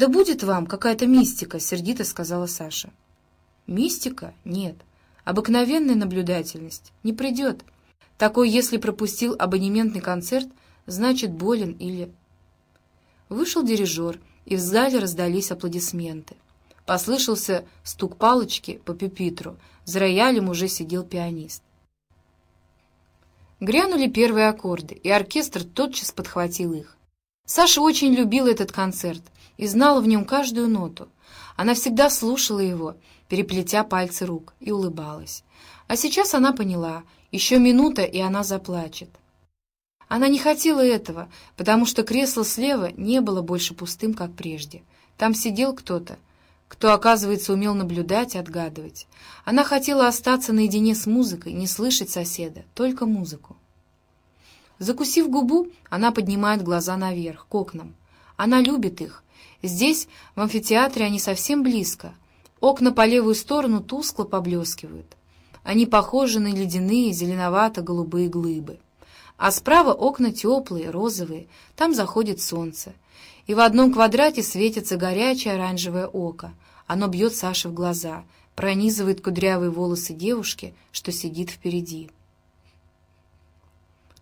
«Да будет вам какая-то мистика», — сердито сказала Саша. «Мистика? Нет. Обыкновенная наблюдательность. Не придет. Такой, если пропустил абонементный концерт, значит болен или...» Вышел дирижер, и в зале раздались аплодисменты. Послышался стук палочки по пюпитру. За роялем уже сидел пианист. Грянули первые аккорды, и оркестр тотчас подхватил их. Саша очень любила этот концерт и знала в нем каждую ноту. Она всегда слушала его, переплетя пальцы рук, и улыбалась. А сейчас она поняла, еще минута, и она заплачет. Она не хотела этого, потому что кресло слева не было больше пустым, как прежде. Там сидел кто-то, кто, оказывается, умел наблюдать и отгадывать. Она хотела остаться наедине с музыкой, не слышать соседа, только музыку. Закусив губу, она поднимает глаза наверх, к окнам. Она любит их. Здесь, в амфитеатре, они совсем близко. Окна по левую сторону тускло поблескивают. Они похожи на ледяные зеленовато-голубые глыбы. А справа окна теплые, розовые, там заходит солнце и в одном квадрате светится горячее оранжевое око. Оно бьет Саше в глаза, пронизывает кудрявые волосы девушки, что сидит впереди.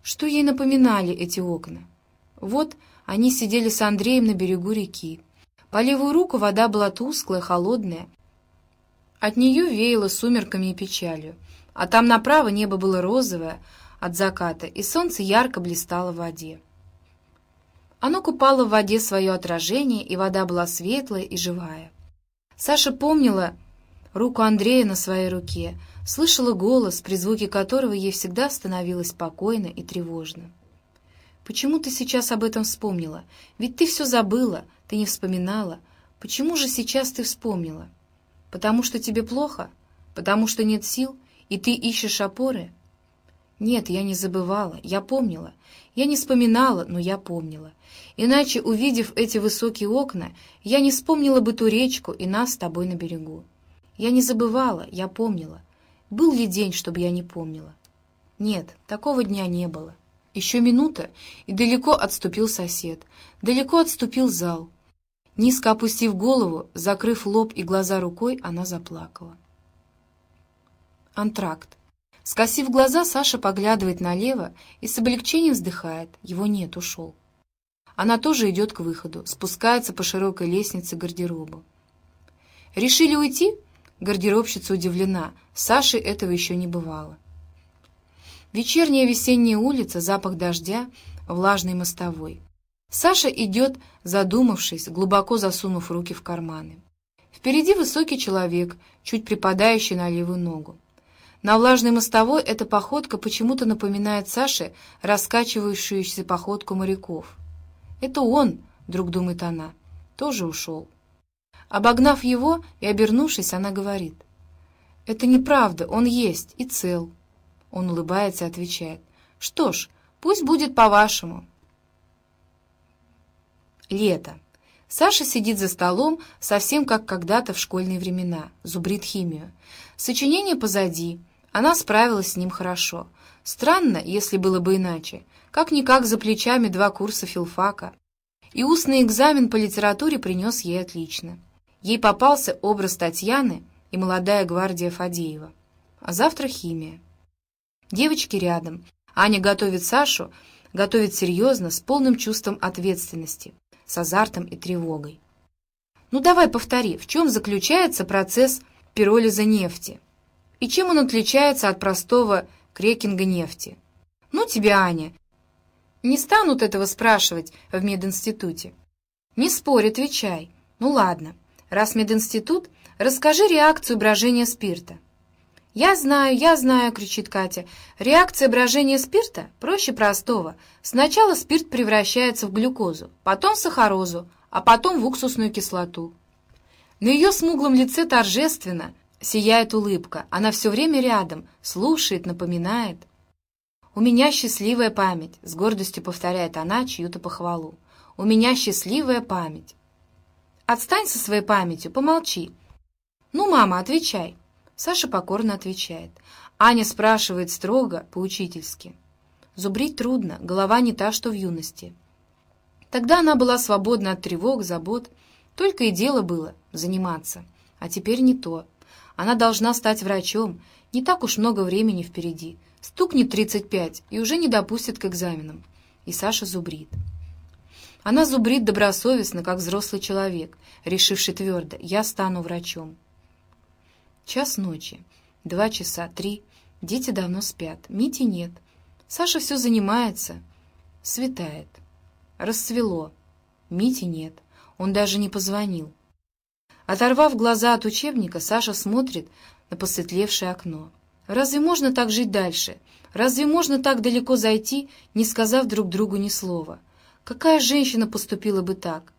Что ей напоминали эти окна? Вот они сидели с Андреем на берегу реки. По левую руку вода была тусклая, холодная. От нее веяло сумерками и печалью. А там направо небо было розовое от заката, и солнце ярко блистало в воде. Оно купало в воде свое отражение, и вода была светлая и живая. Саша помнила руку Андрея на своей руке, слышала голос, при звуке которого ей всегда становилось спокойно и тревожно. «Почему ты сейчас об этом вспомнила? Ведь ты все забыла, ты не вспоминала. Почему же сейчас ты вспомнила? Потому что тебе плохо? Потому что нет сил, и ты ищешь опоры?» Нет, я не забывала, я помнила. Я не вспоминала, но я помнила. Иначе, увидев эти высокие окна, я не вспомнила бы ту речку и нас с тобой на берегу. Я не забывала, я помнила. Был ли день, чтобы я не помнила? Нет, такого дня не было. Еще минута, и далеко отступил сосед, далеко отступил зал. Низко опустив голову, закрыв лоб и глаза рукой, она заплакала. Антракт. Скосив глаза, Саша поглядывает налево и с облегчением вздыхает. Его нет, ушел. Она тоже идет к выходу, спускается по широкой лестнице к гардеробу. «Решили уйти?» Гардеробщица удивлена. Саше этого еще не бывало. Вечерняя весенняя улица, запах дождя, влажный мостовой. Саша идет, задумавшись, глубоко засунув руки в карманы. Впереди высокий человек, чуть припадающий на левую ногу. На влажной мостовой эта походка почему-то напоминает Саше раскачивающуюся походку моряков. «Это он», — вдруг думает она, — тоже ушел. Обогнав его и обернувшись, она говорит, «Это неправда, он есть и цел». Он улыбается и отвечает, «Что ж, пусть будет по-вашему». Лето. Саша сидит за столом, совсем как когда-то в школьные времена, зубрит химию. Сочинение позади, она справилась с ним хорошо. Странно, если было бы иначе. Как-никак за плечами два курса филфака. И устный экзамен по литературе принес ей отлично. Ей попался образ Татьяны и молодая гвардия Фадеева. А завтра химия. Девочки рядом. Аня готовит Сашу, готовит серьезно, с полным чувством ответственности, с азартом и тревогой. Ну давай повтори, в чем заключается процесс пиролиза нефти? И чем он отличается от простого крекинга нефти? Ну тебя, Аня. Не станут этого спрашивать в мединституте. Не спорь, отвечай. Ну ладно, раз мединститут, расскажи реакцию брожения спирта. «Я знаю, я знаю!» — кричит Катя. «Реакция брожения спирта проще простого. Сначала спирт превращается в глюкозу, потом в сахарозу, а потом в уксусную кислоту». На ее смуглом лице торжественно, Сияет улыбка. Она все время рядом, слушает, напоминает. «У меня счастливая память», — с гордостью повторяет она чью-то похвалу. «У меня счастливая память». «Отстань со своей памятью, помолчи». «Ну, мама, отвечай». Саша покорно отвечает. Аня спрашивает строго, поучительски. Зубрить трудно, голова не та, что в юности. Тогда она была свободна от тревог, забот, Только и дело было заниматься. А теперь не то. Она должна стать врачом. Не так уж много времени впереди. Стукнет 35 и уже не допустит к экзаменам. И Саша зубрит. Она зубрит добросовестно, как взрослый человек, решивший твердо «я стану врачом». Час ночи. Два часа, три. Дети давно спят. Мити нет. Саша все занимается. Светает. Расцвело. Мити нет. Он даже не позвонил. Оторвав глаза от учебника, Саша смотрит на посветлевшее окно. Разве можно так жить дальше? Разве можно так далеко зайти, не сказав друг другу ни слова? Какая женщина поступила бы так?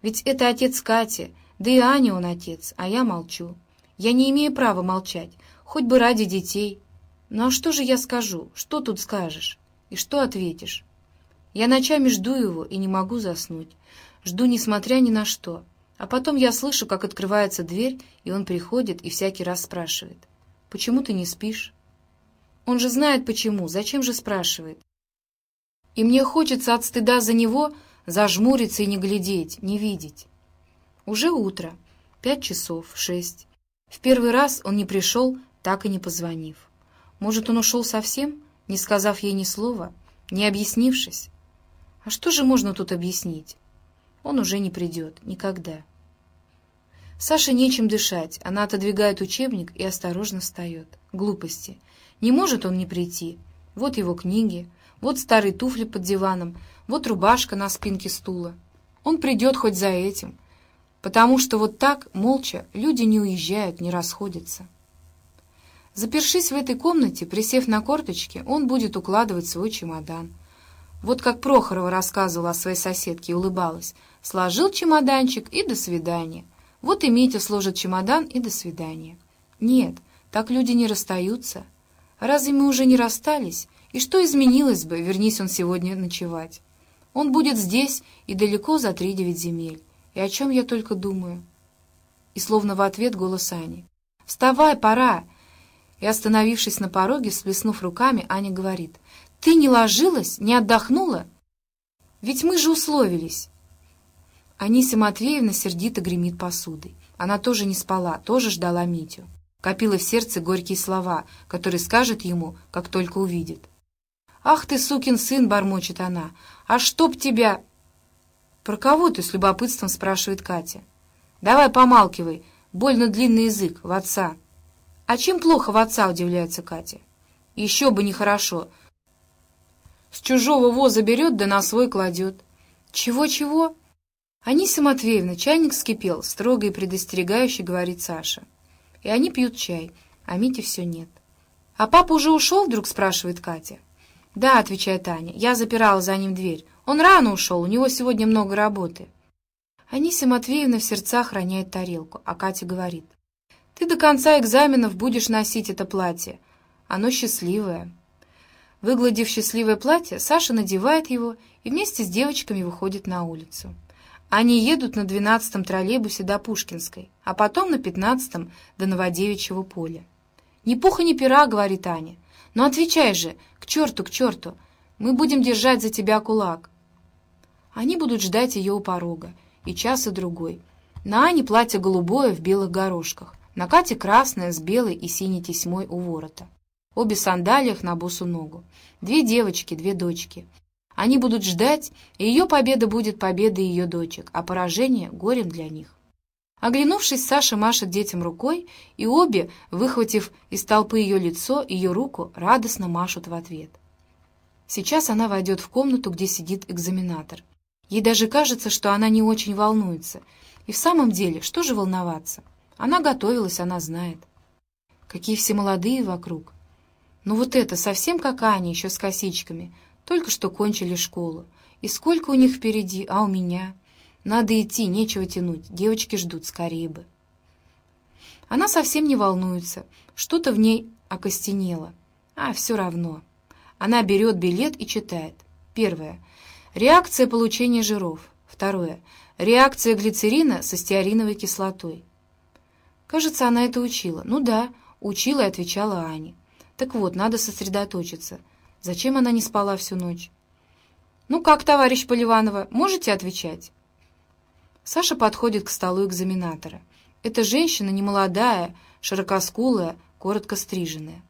Ведь это отец Кати, да и Аня он отец, а я молчу. Я не имею права молчать, хоть бы ради детей. Ну а что же я скажу? Что тут скажешь? И что ответишь? Я ночами жду его и не могу заснуть. Жду, несмотря ни на что. А потом я слышу, как открывается дверь, и он приходит и всякий раз спрашивает. «Почему ты не спишь?» Он же знает почему, зачем же спрашивает? И мне хочется от стыда за него зажмуриться и не глядеть, не видеть. Уже утро, пять часов, шесть. В первый раз он не пришел, так и не позвонив. Может, он ушел совсем, не сказав ей ни слова, не объяснившись? А что же можно тут объяснить? Он уже не придет, никогда. Саше нечем дышать, она отодвигает учебник и осторожно встает. Глупости. Не может он не прийти. Вот его книги, вот старые туфли под диваном, вот рубашка на спинке стула. Он придет хоть за этим, потому что вот так, молча, люди не уезжают, не расходятся. Запершись в этой комнате, присев на корточки, он будет укладывать свой чемодан. Вот как Прохорова рассказывала о своей соседке и улыбалась. Сложил чемоданчик и до свидания. Вот и Митя сложит чемодан и до свидания. Нет, так люди не расстаются. Разве мы уже не расстались? И что изменилось бы, вернись он сегодня ночевать? Он будет здесь и далеко за три девять земель. И о чем я только думаю? И словно в ответ голос Ани. «Вставай, пора!» И, остановившись на пороге, всплеснув руками, Аня говорит, «Ты не ложилась, не отдохнула? Ведь мы же условились!» Анисия Матвеевна сердито гремит посудой. Она тоже не спала, тоже ждала Митю. Копила в сердце горькие слова, которые скажет ему, как только увидит. «Ах ты, сукин сын!» — бормочет она. «А чтоб тебя...» «Про кого ты?» — с любопытством спрашивает Катя. «Давай помалкивай, больно длинный язык, в отца». «А чем плохо в отца?» — удивляется Катя. «Еще бы нехорошо. С чужого воза берет, да на свой кладет». «Чего-чего?» «Аниса Матвеевна, чайник вскипел», — строго и предостерегающе говорит Саша. И они пьют чай, а Мити все нет. «А папа уже ушел?» — вдруг спрашивает Катя. «Да», — отвечает Аня, — «я запирала за ним дверь. Он рано ушел, у него сегодня много работы». Анисия Матвеевна в сердцах роняет тарелку, а Катя говорит. Ты до конца экзаменов будешь носить это платье. Оно счастливое. Выгладив счастливое платье, Саша надевает его и вместе с девочками выходит на улицу. Они едут на двенадцатом троллейбусе до Пушкинской, а потом на пятнадцатом до Новодевичьего поля. «Ни пуха, ни пера», — говорит Аня. «Но отвечай же, к черту, к черту, мы будем держать за тебя кулак». Они будут ждать ее у порога, и час, и другой. На Ане платье голубое в белых горошках, на Кате красная с белой и синей тесьмой у ворота. Обе сандалиях на босу ногу. Две девочки, две дочки. Они будут ждать, и ее победа будет победой ее дочек, а поражение — горем для них. Оглянувшись, Саша машет детям рукой, и обе, выхватив из толпы ее лицо, ее руку, радостно машут в ответ. Сейчас она войдет в комнату, где сидит экзаменатор. Ей даже кажется, что она не очень волнуется. И в самом деле, что же волноваться? Она готовилась, она знает. Какие все молодые вокруг. Ну вот это, совсем как Аня, еще с косичками. Только что кончили школу. И сколько у них впереди, а у меня? Надо идти, нечего тянуть. Девочки ждут, скорее бы. Она совсем не волнуется. Что-то в ней окостенело. А, все равно. Она берет билет и читает. Первое. Реакция получения жиров. Второе. Реакция глицерина со стеариновой кислотой. Кажется, она это учила. Ну да, учила и отвечала Ане. Так вот, надо сосредоточиться. Зачем она не спала всю ночь? «Ну как, товарищ Поливанова, можете отвечать?» Саша подходит к столу экзаменатора. Эта женщина немолодая, широкоскулая, коротко стриженная.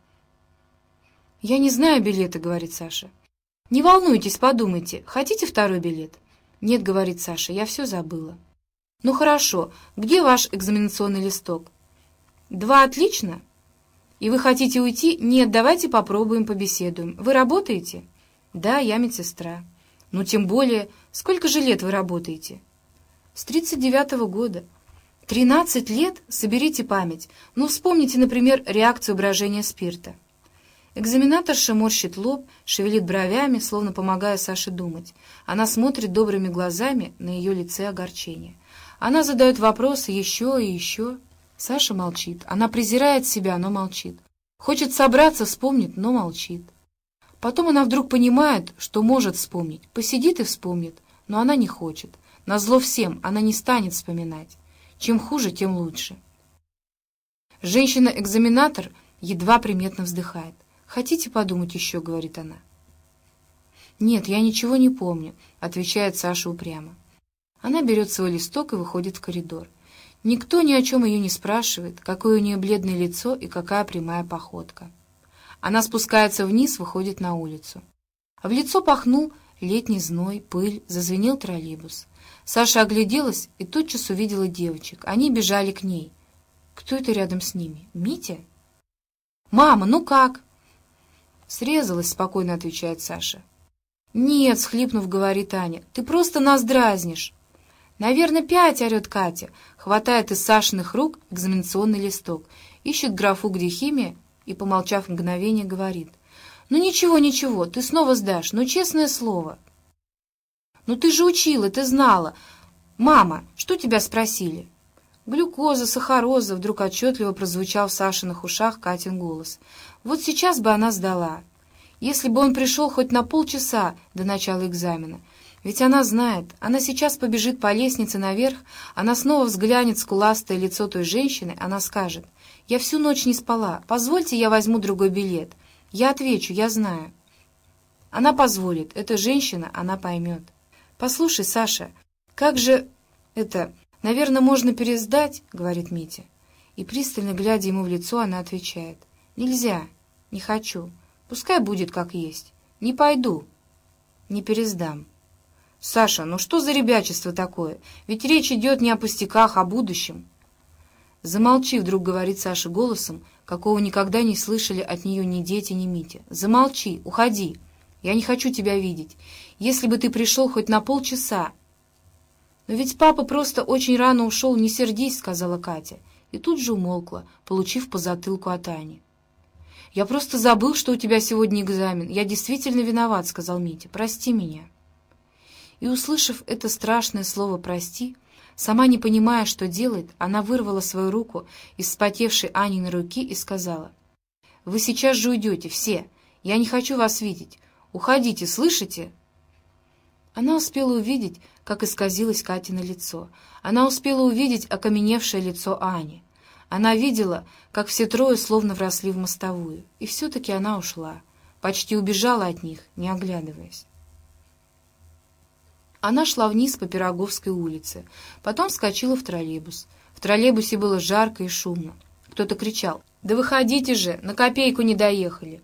«Я не знаю билета», — говорит Саша. «Не волнуйтесь, подумайте. Хотите второй билет?» «Нет», — говорит Саша, — «я все забыла». «Ну хорошо. Где ваш экзаменационный листок?» «Два отлично?» «И вы хотите уйти?» «Нет, давайте попробуем, побеседуем. Вы работаете?» «Да, я медсестра». «Ну, тем более. Сколько же лет вы работаете?» «С 39-го года». «Тринадцать лет? Соберите память. Ну, вспомните, например, реакцию брожения спирта». Экзаменаторша морщит лоб, шевелит бровями, словно помогая Саше думать. Она смотрит добрыми глазами на ее лице огорчение. Она задает вопросы еще и еще. Саша молчит. Она презирает себя, но молчит. Хочет собраться, вспомнит, но молчит. Потом она вдруг понимает, что может вспомнить. Посидит и вспомнит, но она не хочет. Назло всем, она не станет вспоминать. Чем хуже, тем лучше. Женщина-экзаменатор едва приметно вздыхает. «Хотите подумать еще?» — говорит она. «Нет, я ничего не помню», — отвечает Саша упрямо. Она берет свой листок и выходит в коридор. Никто ни о чем ее не спрашивает, какое у нее бледное лицо и какая прямая походка. Она спускается вниз, выходит на улицу. В лицо пахнул летний зной, пыль, зазвенел троллейбус. Саша огляделась и тотчас увидела девочек. Они бежали к ней. Кто это рядом с ними? Митя? «Мама, ну как?» «Срезалась», — спокойно отвечает Саша. «Нет», — схлипнув, говорит Аня, — «ты просто нас дразнишь». «Наверное, пять», — орет Катя, хватает из Сашиных рук экзаменационный листок, ищет графу, где химия, и, помолчав мгновение, говорит. «Ну ничего, ничего, ты снова сдашь, но честное слово». «Ну ты же учила, ты знала. Мама, что тебя спросили?» «Глюкоза, сахароза», — вдруг отчетливо прозвучал в Сашиных ушах Катин голос. «Вот сейчас бы она сдала. Если бы он пришел хоть на полчаса до начала экзамена, ведь она знает, она сейчас побежит по лестнице наверх, она снова взглянет скуластое лицо той женщины, она скажет, «Я всю ночь не спала, позвольте я возьму другой билет». Я отвечу, я знаю. Она позволит, эта женщина, она поймет. «Послушай, Саша, как же это... Наверное, можно пересдать?» — говорит Митя. И пристально глядя ему в лицо, она отвечает. «Нельзя, не хочу, пускай будет как есть. Не пойду, не пересдам». «Саша, ну что за ребячество такое? Ведь речь идет не о пустяках, а о будущем». «Замолчи», — вдруг говорит Саша голосом, какого никогда не слышали от нее ни дети, ни Митя. «Замолчи, уходи. Я не хочу тебя видеть. Если бы ты пришел хоть на полчаса...» «Но ведь папа просто очень рано ушел, не сердись», — сказала Катя. И тут же умолкла, получив по затылку от Ани. «Я просто забыл, что у тебя сегодня экзамен. Я действительно виноват», — сказал Митя. «Прости меня». И, услышав это страшное слово «прости», сама не понимая, что делает, она вырвала свою руку из вспотевшей Аниной руки и сказала, «Вы сейчас же уйдете, все. Я не хочу вас видеть. Уходите, слышите?» Она успела увидеть, как исказилось Катино лицо. Она успела увидеть окаменевшее лицо Ани. Она видела, как все трое словно вросли в мостовую. И все-таки она ушла, почти убежала от них, не оглядываясь. Она шла вниз по Пироговской улице, потом вскочила в троллейбус. В троллейбусе было жарко и шумно. Кто-то кричал «Да выходите же, на копейку не доехали!»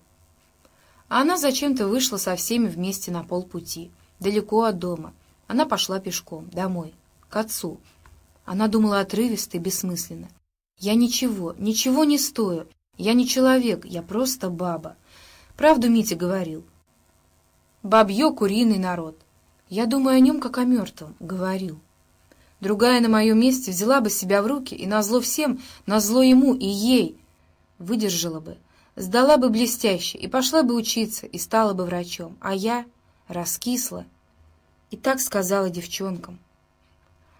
А она зачем-то вышла со всеми вместе на полпути, далеко от дома. Она пошла пешком, домой, к отцу. Она думала отрывисто и бессмысленно. «Я ничего, ничего не стою. Я не человек, я просто баба». Правду Митя говорил. «Бабье куриный народ». Я думаю о нем, как о мертвом, — говорил. Другая на моем месте взяла бы себя в руки и назло всем, назло ему и ей, выдержала бы, сдала бы блестяще и пошла бы учиться и стала бы врачом, а я раскисла. И так сказала девчонкам.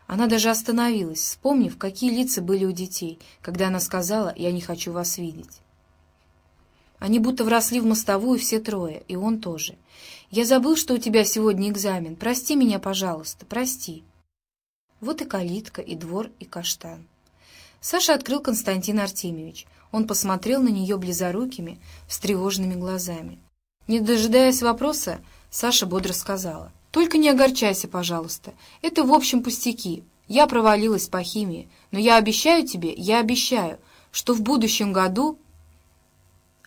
Она даже остановилась, вспомнив, какие лица были у детей, когда она сказала «я не хочу вас видеть». Они будто вросли в мостовую все трое, и он тоже. «Я забыл, что у тебя сегодня экзамен. Прости меня, пожалуйста, прости». Вот и калитка, и двор, и каштан. Саша открыл Константин Артемьевич. Он посмотрел на нее близорукими, встревоженными глазами. Не дожидаясь вопроса, Саша бодро сказала. «Только не огорчайся, пожалуйста. Это, в общем, пустяки. Я провалилась по химии, но я обещаю тебе, я обещаю, что в будущем году...»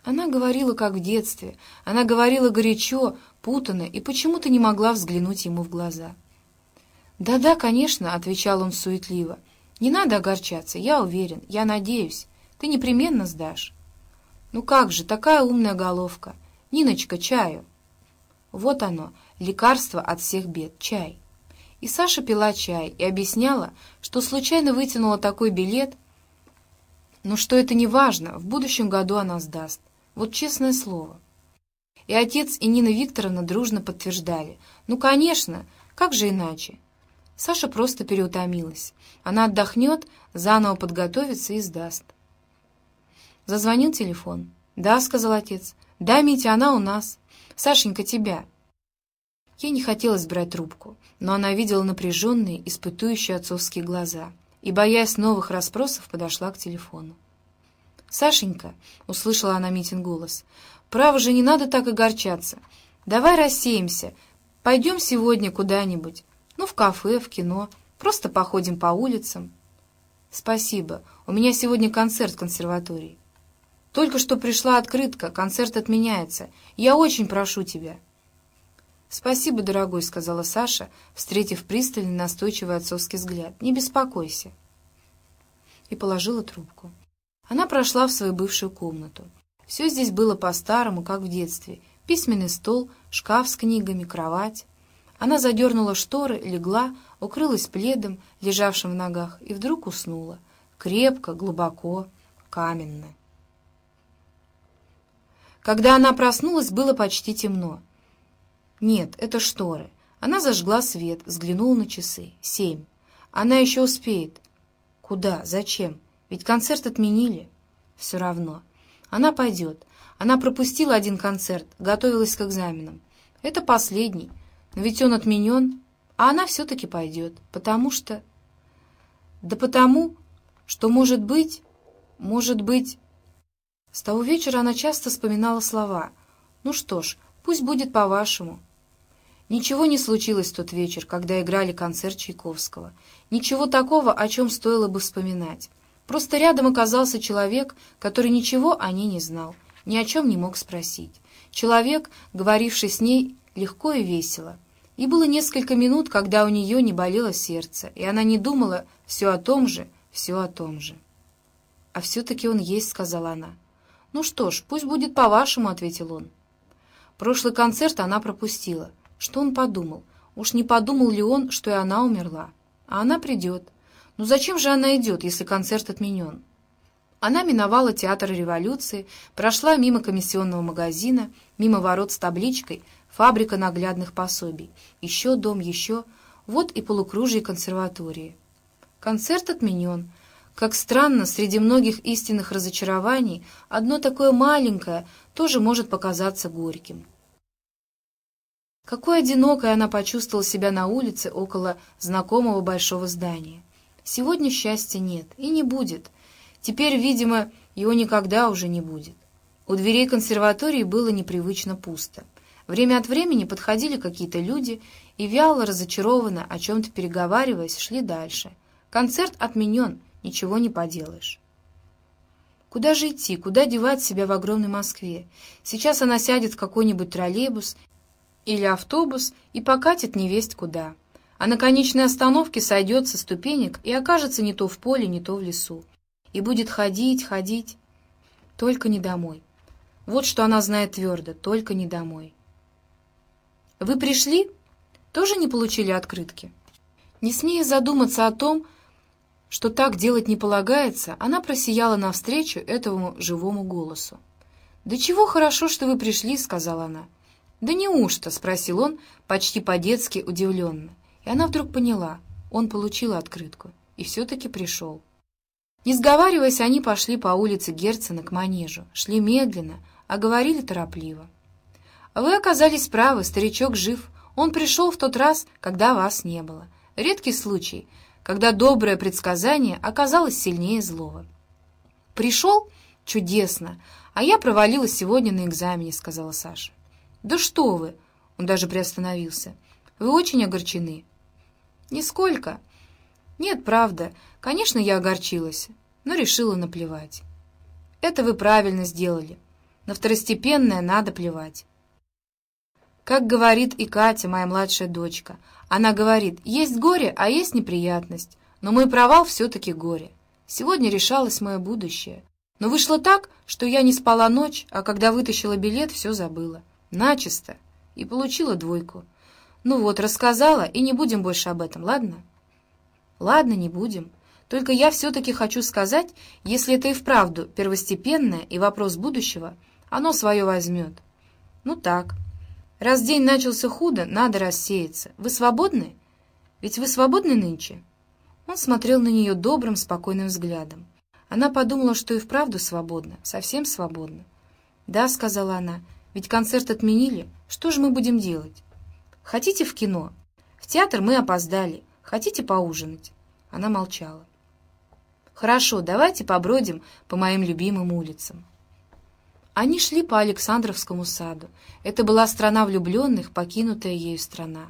Она говорила, как в детстве. Она говорила горячо, путанно, и почему-то не могла взглянуть ему в глаза. «Да-да, конечно», — отвечал он суетливо. «Не надо огорчаться, я уверен, я надеюсь. Ты непременно сдашь». «Ну как же, такая умная головка. Ниночка, чаю». Вот оно, лекарство от всех бед, чай. И Саша пила чай и объясняла, что случайно вытянула такой билет, но что это не важно, в будущем году она сдаст. Вот честное слово. И отец, и Нина Викторовна дружно подтверждали. Ну, конечно, как же иначе? Саша просто переутомилась. Она отдохнет, заново подготовится и сдаст. Зазвонил телефон. «Да», — сказал отец. «Да, Митя, она у нас. Сашенька, тебя». Ей не хотелось брать трубку, но она видела напряженные, испытующие отцовские глаза и, боясь новых расспросов, подошла к телефону. «Сашенька», — услышала она Митин голос, — «право же не надо так огорчаться. Давай рассеемся, пойдем сегодня куда-нибудь, ну, в кафе, в кино, просто походим по улицам». «Спасибо, у меня сегодня концерт в консерватории». «Только что пришла открытка, концерт отменяется. Я очень прошу тебя». «Спасибо, дорогой», — сказала Саша, встретив пристальный настойчивый отцовский взгляд. «Не беспокойся». И положила трубку. Она прошла в свою бывшую комнату. Все здесь было по-старому, как в детстве. Письменный стол, шкаф с книгами, кровать. Она задернула шторы, легла, укрылась пледом, лежавшим в ногах, и вдруг уснула. Крепко, глубоко, каменно. Когда она проснулась, было почти темно. Нет, это шторы. Она зажгла свет, взглянула на часы. Семь. Она еще успеет. Куда? Зачем? Ведь концерт отменили. Все равно. Она пойдет. Она пропустила один концерт, готовилась к экзаменам. Это последний. Но ведь он отменен. А она все-таки пойдет. Потому что... Да потому, что, может быть... Может быть... С того вечера она часто вспоминала слова. «Ну что ж, пусть будет по-вашему». Ничего не случилось тот вечер, когда играли концерт Чайковского. Ничего такого, о чем стоило бы вспоминать. Просто рядом оказался человек, который ничего о ней не знал, ни о чем не мог спросить. Человек, говоривший с ней легко и весело. И было несколько минут, когда у нее не болело сердце, и она не думала все о том же, все о том же. «А все-таки он есть», — сказала она. «Ну что ж, пусть будет по-вашему», — ответил он. Прошлый концерт она пропустила. Что он подумал? Уж не подумал ли он, что и она умерла? А она придет. Ну зачем же она идет, если концерт отменен? Она миновала театр революции, прошла мимо комиссионного магазина, мимо ворот с табличкой «Фабрика наглядных пособий». Еще дом, еще. Вот и полукружие консерватории. Концерт отменен. Как странно, среди многих истинных разочарований одно такое маленькое тоже может показаться горьким. Какой одинокой она почувствовала себя на улице около знакомого большого здания. Сегодня счастья нет и не будет. Теперь, видимо, его никогда уже не будет. У дверей консерватории было непривычно пусто. Время от времени подходили какие-то люди и, вяло, разочарованно, о чем-то переговариваясь, шли дальше. Концерт отменен, ничего не поделаешь. Куда же идти, куда девать себя в огромной Москве? Сейчас она сядет в какой-нибудь троллейбус или автобус и покатит невесть куда. А на конечной остановке сойдет со ступенек и окажется не то в поле, не то в лесу. И будет ходить, ходить, только не домой. Вот что она знает твердо, только не домой. «Вы пришли? Тоже не получили открытки?» Не смея задуматься о том, что так делать не полагается, она просияла навстречу этому живому голосу. «Да чего хорошо, что вы пришли», — сказала она. «Да неужто?» — спросил он, почти по-детски удивленно. И она вдруг поняла, он получил открытку и все-таки пришел. Не сговариваясь, они пошли по улице Герцена к манежу, шли медленно, а говорили торопливо. «Вы оказались правы, старичок жив. Он пришел в тот раз, когда вас не было. Редкий случай, когда доброе предсказание оказалось сильнее злого». «Пришел? Чудесно! А я провалилась сегодня на экзамене», — сказала Саша. «Да что вы!» — он даже приостановился. «Вы очень огорчены». «Нисколько. «Нет, правда. Конечно, я огорчилась, но решила наплевать». «Это вы правильно сделали. На второстепенное надо плевать». Как говорит и Катя, моя младшая дочка. Она говорит, есть горе, а есть неприятность. Но мой провал все-таки горе. Сегодня решалось мое будущее. Но вышло так, что я не спала ночь, а когда вытащила билет, все забыла. Начисто. И получила двойку. Ну вот, рассказала, и не будем больше об этом, ладно? Ладно, не будем. Только я все-таки хочу сказать, если это и вправду первостепенное и вопрос будущего, оно свое возьмет. Ну так. Раз день начался худо, надо рассеяться. Вы свободны? Ведь вы свободны нынче?» Он смотрел на нее добрым, спокойным взглядом. Она подумала, что и вправду свободна, совсем свободна. «Да», — сказала она, — «ведь концерт отменили. Что же мы будем делать?» «Хотите в кино? В театр мы опоздали. Хотите поужинать?» Она молчала. «Хорошо, давайте побродим по моим любимым улицам». Они шли по Александровскому саду. Это была страна влюбленных, покинутая ею страна.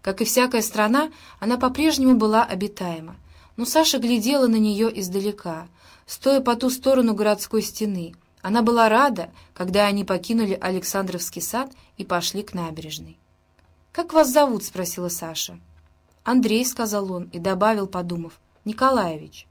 Как и всякая страна, она по-прежнему была обитаема. Но Саша глядела на нее издалека, стоя по ту сторону городской стены. Она была рада, когда они покинули Александровский сад и пошли к набережной. «Как вас зовут?» — спросила Саша. «Андрей», — сказал он и добавил, подумав, — «Николаевич».